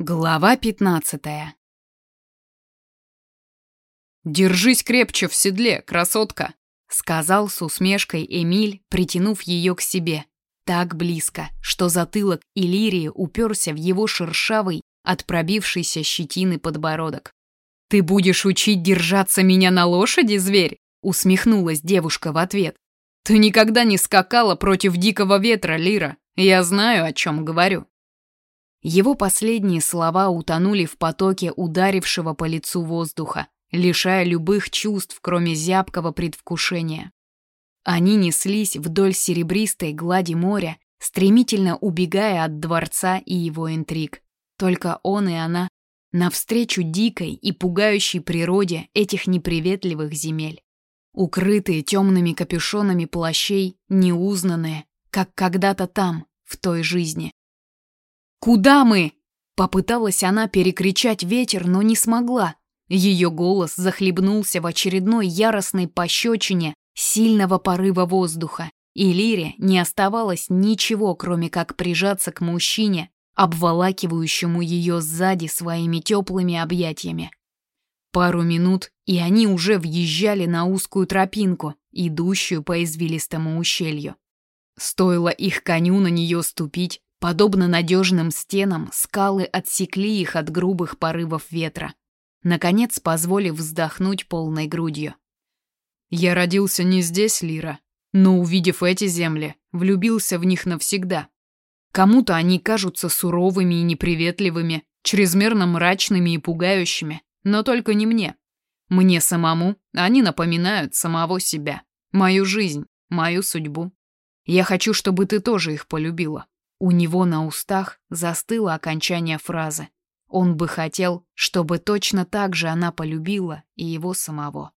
Глава пятнадцатая. «Держись крепче в седле, красотка!» — сказал с усмешкой Эмиль, притянув ее к себе. Так близко, что затылок Иллирии уперся в его шершавый, от пробившейся щетины подбородок. «Ты будешь учить держаться меня на лошади, зверь?» — усмехнулась девушка в ответ. «Ты никогда не скакала против дикого ветра, Лира. Я знаю, о чем говорю». Его последние слова утонули в потоке ударившего по лицу воздуха, лишая любых чувств, кроме зябкого предвкушения. Они неслись вдоль серебристой глади моря, стремительно убегая от дворца и его интриг. Только он и она навстречу дикой и пугающей природе этих неприветливых земель. Укрытые темными капюшонами плащей, неузнанные, как когда-то там, в той жизни. «Куда мы?» Попыталась она перекричать ветер, но не смогла. Ее голос захлебнулся в очередной яростной пощечине сильного порыва воздуха, и Лире не оставалось ничего, кроме как прижаться к мужчине, обволакивающему ее сзади своими теплыми объятиями. Пару минут, и они уже въезжали на узкую тропинку, идущую по извилистому ущелью. Стоило их коню на нее ступить, Подобно надежным стенам, скалы отсекли их от грубых порывов ветра, наконец позволив вздохнуть полной грудью. «Я родился не здесь, Лира, но, увидев эти земли, влюбился в них навсегда. Кому-то они кажутся суровыми и неприветливыми, чрезмерно мрачными и пугающими, но только не мне. Мне самому они напоминают самого себя, мою жизнь, мою судьбу. Я хочу, чтобы ты тоже их полюбила. У него на устах застыло окончание фразы. Он бы хотел, чтобы точно так же она полюбила и его самого.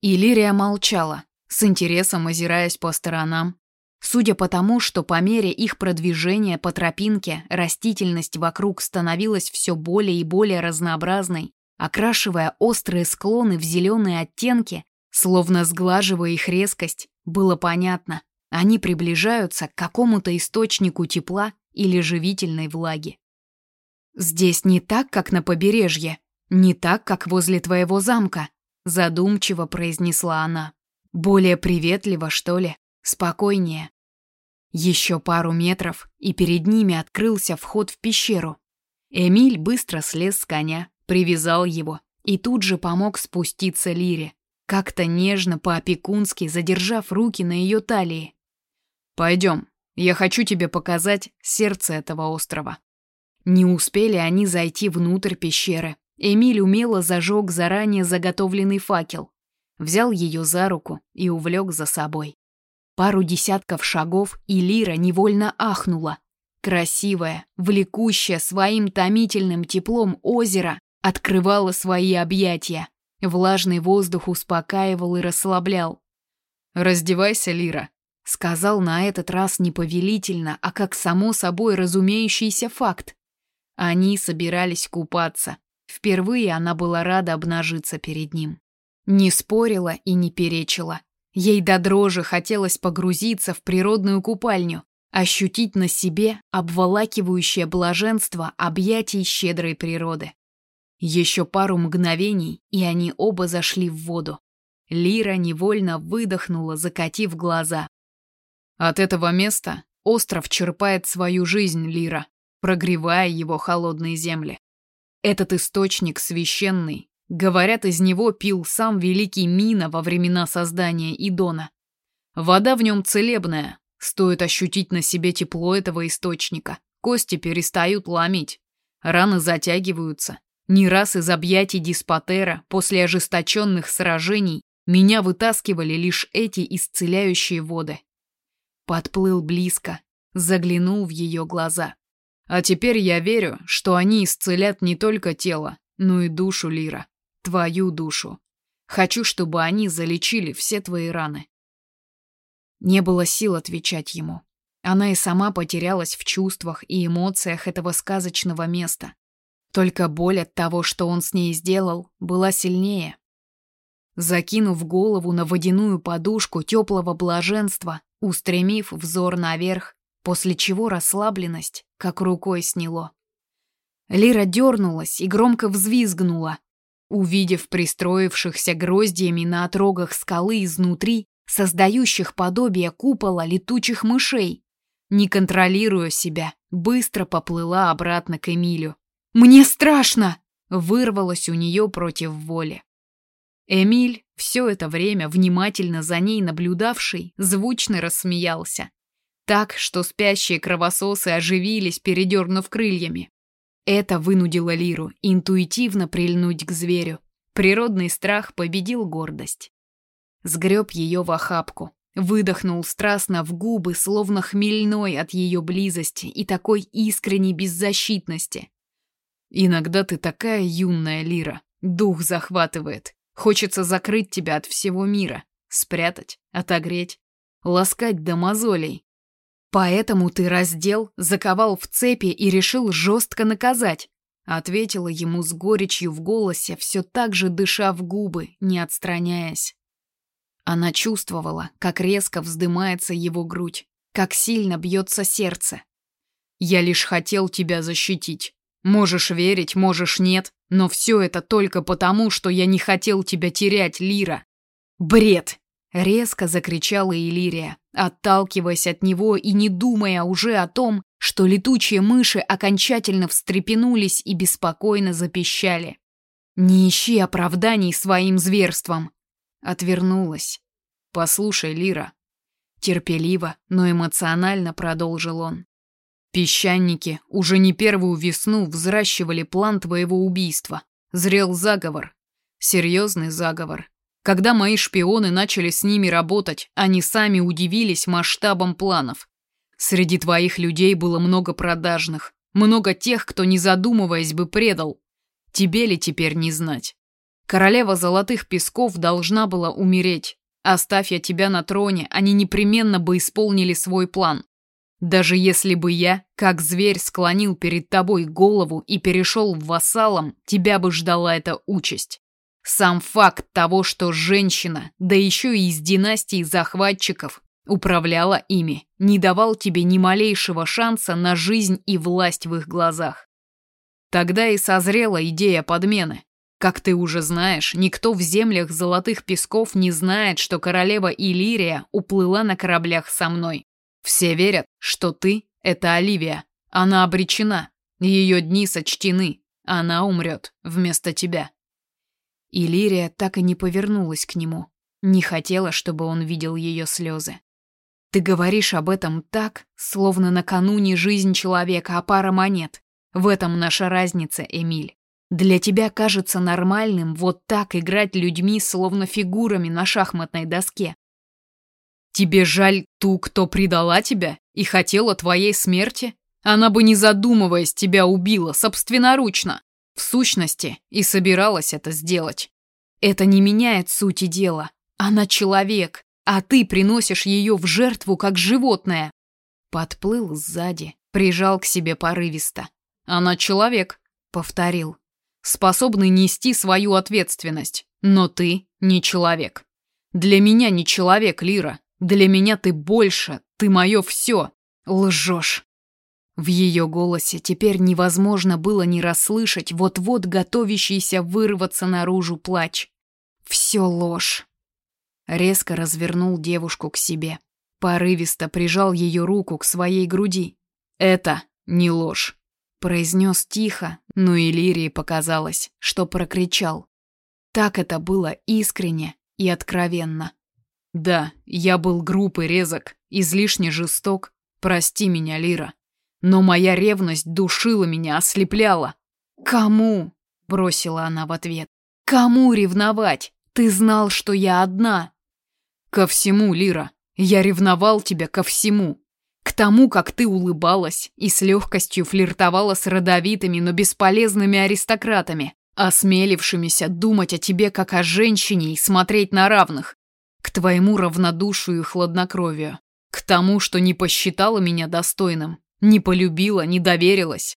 Иллирия молчала, с интересом озираясь по сторонам. Судя по тому, что по мере их продвижения по тропинке растительность вокруг становилась все более и более разнообразной, окрашивая острые склоны в зеленые оттенки, словно сглаживая их резкость, было понятно, они приближаются к какому-то источнику тепла или живительной влаги. «Здесь не так, как на побережье, не так, как возле твоего замка», задумчиво произнесла она. «Более приветливо, что ли? Спокойнее». Еще пару метров, и перед ними открылся вход в пещеру. Эмиль быстро слез с коня, привязал его и тут же помог спуститься Лире, как-то нежно по-опекунски задержав руки на ее талии. Пойдем, я хочу тебе показать сердце этого острова. Не успели они зайти внутрь пещеры. Эмиль умело зажег заранее заготовленный факел, взял ее за руку и увлек за собой. Пару десятков шагов, и Лира невольно ахнула. Красивое, влекущее своим томительным теплом озеро открывало свои объятия. Влажный воздух успокаивал и расслаблял. «Раздевайся, Лира», Сказал на этот раз не повелительно, а как само собой разумеющийся факт. Они собирались купаться. Впервые она была рада обнажиться перед ним. Не спорила и не перечила. Ей до дрожи хотелось погрузиться в природную купальню, ощутить на себе обволакивающее блаженство объятий щедрой природы. Еще пару мгновений, и они оба зашли в воду. Лира невольно выдохнула, закатив глаза. От этого места остров черпает свою жизнь Лира, прогревая его холодные земли. Этот источник священный. Говорят, из него пил сам великий Мина во времена создания Идона. Вода в нем целебная. Стоит ощутить на себе тепло этого источника. Кости перестают ломить. Раны затягиваются. Не раз из объятий Диспотера после ожесточенных сражений меня вытаскивали лишь эти исцеляющие воды. Подплыл близко, заглянул в ее глаза. А теперь я верю, что они исцелят не только тело, но и душу Лира. Твою душу. Хочу, чтобы они залечили все твои раны. Не было сил отвечать ему. Она и сама потерялась в чувствах и эмоциях этого сказочного места. Только боль от того, что он с ней сделал, была сильнее. Закинув голову на водяную подушку теплого блаженства, устремив взор наверх, после чего расслабленность как рукой сняло. Лира дернулась и громко взвизгнула, увидев пристроившихся гроздьями на отрогах скалы изнутри, создающих подобие купола летучих мышей. Не контролируя себя, быстро поплыла обратно к Эмилю. «Мне страшно!» — вырвалось у нее против воли. Эмиль, все это время внимательно за ней наблюдавший, звучно рассмеялся. Так, что спящие кровососы оживились, передернув крыльями. Это вынудило Лиру интуитивно прильнуть к зверю. Природный страх победил гордость. Сгреб ее в охапку, выдохнул страстно в губы, словно хмельной от ее близости и такой искренней беззащитности. «Иногда ты такая юная, Лира, дух захватывает. Хочется закрыть тебя от всего мира, спрятать, отогреть, ласкать до мозолей, Поэтому ты раздел, заковал в цепи и решил жестко наказать. Ответила ему с горечью в голосе, все так же дыша в губы, не отстраняясь. Она чувствовала, как резко вздымается его грудь, как сильно бьется сердце. «Я лишь хотел тебя защитить. Можешь верить, можешь нет, но все это только потому, что я не хотел тебя терять, Лира». «Бред!» — резко закричала Илирия, отталкиваясь от него и не думая уже о том, что летучие мыши окончательно встрепенулись и беспокойно запищали. «Не ищи оправданий своим зверством!» Отвернулась. «Послушай, Лира». Терпеливо, но эмоционально продолжил он. «Песчаники уже не первую весну взращивали план твоего убийства. Зрел заговор. Серьезный заговор, когда мои шпионы начали с ними работать, они сами удивились масштабам планов. Среди твоих людей было много продажных, много тех, кто, не задумываясь, бы предал. Тебе ли теперь не знать? Королева Золотых Песков должна была умереть. Оставь я тебя на троне, они непременно бы исполнили свой план. Даже если бы я, как зверь, склонил перед тобой голову и перешел в вассалом, тебя бы ждала эта участь. Сам факт того, что женщина, да еще и из династии захватчиков, управляла ими, не давал тебе ни малейшего шанса на жизнь и власть в их глазах. Тогда и созрела идея подмены. Как ты уже знаешь, никто в землях Золотых Песков не знает, что королева Иллирия уплыла на кораблях со мной. Все верят, что ты — это Оливия. Она обречена. Ее дни сочтены. Она умрет вместо тебя. И Лирия так и не повернулась к нему. Не хотела, чтобы он видел ее слезы. Ты говоришь об этом так, словно накануне жизнь человека, а пара монет. В этом наша разница, Эмиль. Для тебя кажется нормальным вот так играть людьми, словно фигурами на шахматной доске. Тебе жаль ту, кто предала тебя и хотела твоей смерти? Она бы, не задумываясь, тебя убила собственноручно. В сущности, и собиралась это сделать. Это не меняет сути дела. Она человек, а ты приносишь ее в жертву как животное. Подплыл сзади, прижал к себе порывисто. Она человек, повторил. Способный нести свою ответственность. Но ты не человек. Для меня не человек, Лира. Для меня ты больше, ты мое все. Лжешь. В ее голосе теперь невозможно было не расслышать вот-вот готовящийся вырваться наружу плач. Все ложь. Резко развернул девушку к себе. Порывисто прижал ее руку к своей груди. «Это не ложь», — произнес тихо, но и Лирии показалось, что прокричал. Так это было искренне и откровенно. «Да, я был груб и резок, излишне жесток. Прости меня, Лира. Но моя ревность душила меня, ослепляла. «Кому?» — бросила она в ответ. «Кому ревновать? Ты знал, что я одна». «Ко всему, Лира. Я ревновал тебя ко всему. К тому, как ты улыбалась и с легкостью флиртовала с родовитыми, но бесполезными аристократами, осмелившимися думать о тебе как о женщине и смотреть на равных. К твоему равнодушию и хладнокровию. К тому, что не посчитала меня достойным, не полюбила, не доверилась.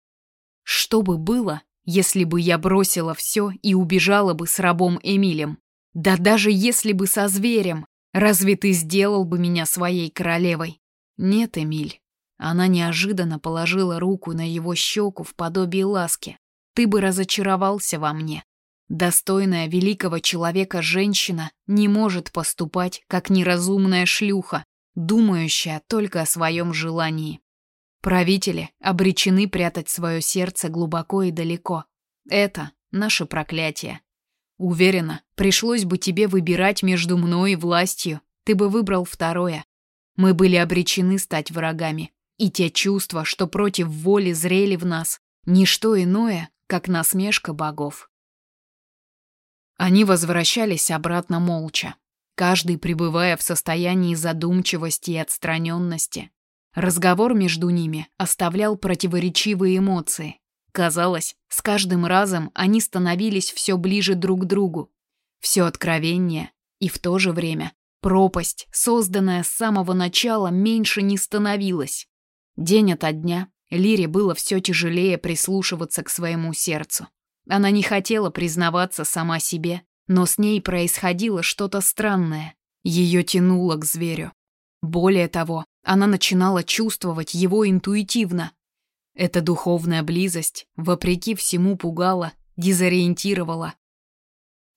Что бы было, если бы я бросила все и убежала бы с рабом Эмилем? Да даже если бы со зверем, разве ты сделал бы меня своей королевой? Нет, Эмиль. Она неожиданно положила руку на его щеку в подобии ласки. «Ты бы разочаровался во мне. Достойная великого человека женщина не может поступать, как неразумная шлюха, думающая только о своем желании. Правители обречены прятать свое сердце глубоко и далеко. Это наше проклятие. Уверена, пришлось бы тебе выбирать между мной и властью, ты бы выбрал второе. Мы были обречены стать врагами. И те чувства, что против воли зрели в нас, ничто иное, как насмешка богов. Они возвращались обратно молча, каждый пребывая в состоянии задумчивости и отстраненности. Разговор между ними оставлял противоречивые эмоции. Казалось, с каждым разом они становились все ближе друг к другу, все откровеннее, и в то же время пропасть, созданная с самого начала, меньше не становилась. День ото дня Лире было все тяжелее прислушиваться к своему сердцу. Она не хотела признаваться сама себе, но с ней происходило что-то странное. Ее тянуло к зверю. Более того, она начинала чувствовать его интуитивно. Эта духовная близость, вопреки всему, пугала, дезориентировала.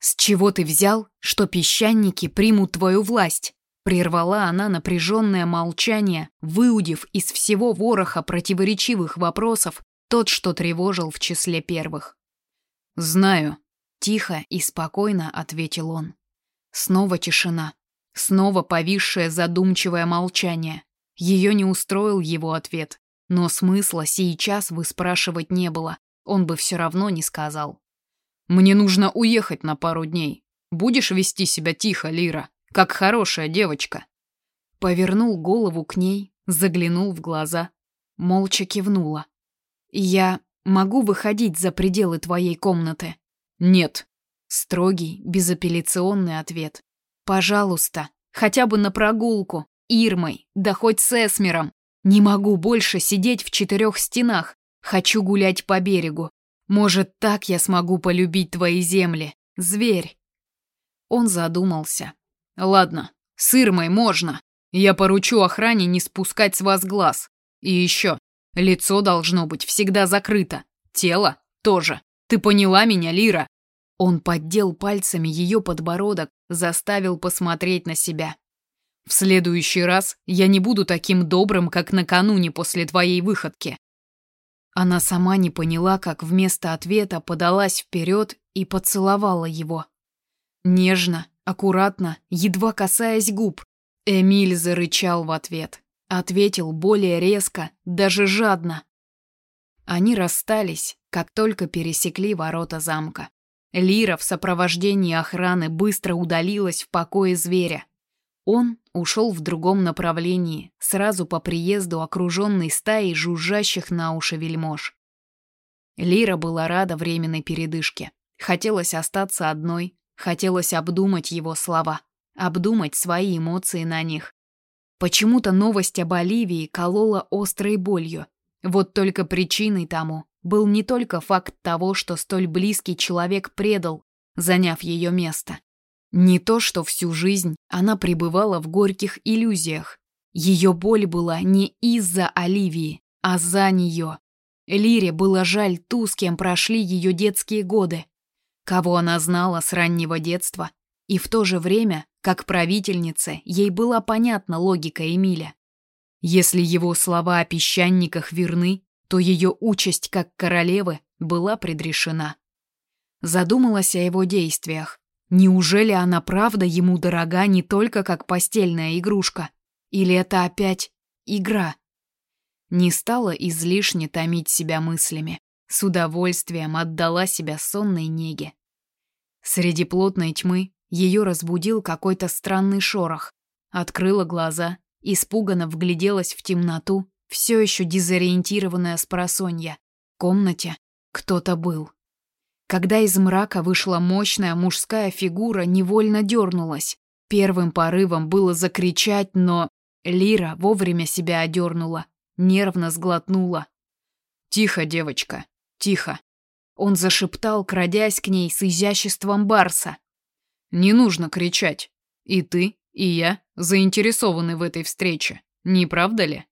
«С чего ты взял, что песчаники примут твою власть?» Прервала она напряженное молчание, выудив из всего вороха противоречивых вопросов тот, что тревожил в числе первых. «Знаю», — тихо и спокойно ответил он. Снова тишина. Снова повисшее задумчивое молчание. Ее не устроил его ответ, но смысла сейчас выспрашивать не было, он бы все равно не сказал. «Мне нужно уехать на пару дней. Будешь вести себя тихо, Лира?» как хорошая девочка. Повернул голову к ней, заглянул в глаза, молча кивнула. Я могу выходить за пределы твоей комнаты? Нет. Строгий, безапелляционный ответ. Пожалуйста, хотя бы на прогулку, Ирмой, да хоть с Эсмером. Не могу больше сидеть в четырех стенах. Хочу гулять по берегу. Может, так я смогу полюбить твои земли, зверь. Он задумался, Ладно, с Ирмой можно. Я поручу охране не спускать с вас глаз. И еще, лицо должно быть всегда закрыто. Тело тоже. Ты поняла меня, Лира? Он поддел пальцами ее подбородок, заставил посмотреть на себя. В следующий раз я не буду таким добрым, как накануне после твоей выходки. Она сама не поняла, как вместо ответа подалась вперед и поцеловала его. Нежно, Аккуратно, едва касаясь губ, Эмиль зарычал в ответ. Ответил более резко, даже жадно. Они расстались, как только пересекли ворота замка. Лира в сопровождении охраны быстро удалилась в покое зверя. Он ушел в другом направлении, сразу по приезду окруженной стаей жужжащих на уши вельмож. Лира была рада временной передышке. Хотелось остаться одной, Хотелось обдумать его слова, обдумать свои эмоции на них. Почему-то новость об Оливии колола острой болью. Вот только причиной тому был не только факт того, что столь близкий человек предал, заняв ее место. Не то, что всю жизнь она пребывала в горьких иллюзиях. Ее боль была не из-за Оливии, а за нее. Лире было жаль ту, с кем прошли ее детские годы кого она знала с раннего детства, и в то же время, как правительнице, ей была понятна логика Эмиля. Если его слова о песчаниках верны, то ее участь как королевы была предрешена. Задумалась о его действиях. Неужели она правда ему дорога не только как постельная игрушка? Или это опять игра? Не стала излишне томить себя мыслями. С удовольствием отдала себя сонной неге. Среди плотной тьмы ее разбудил какой-то странный шорох. Открыла глаза, испуганно вгляделась в темноту, все еще дезориентированная с просонья. В комнате кто-то был. Когда из мрака вышла мощная мужская фигура, невольно дернулась. Первым порывом было закричать, но Лира вовремя себя одернула, нервно сглотнула. «Тихо, девочка, тихо!» Он зашептал, крадясь к ней с изяществом барса. «Не нужно кричать. И ты, и я заинтересованы в этой встрече, не правда ли?»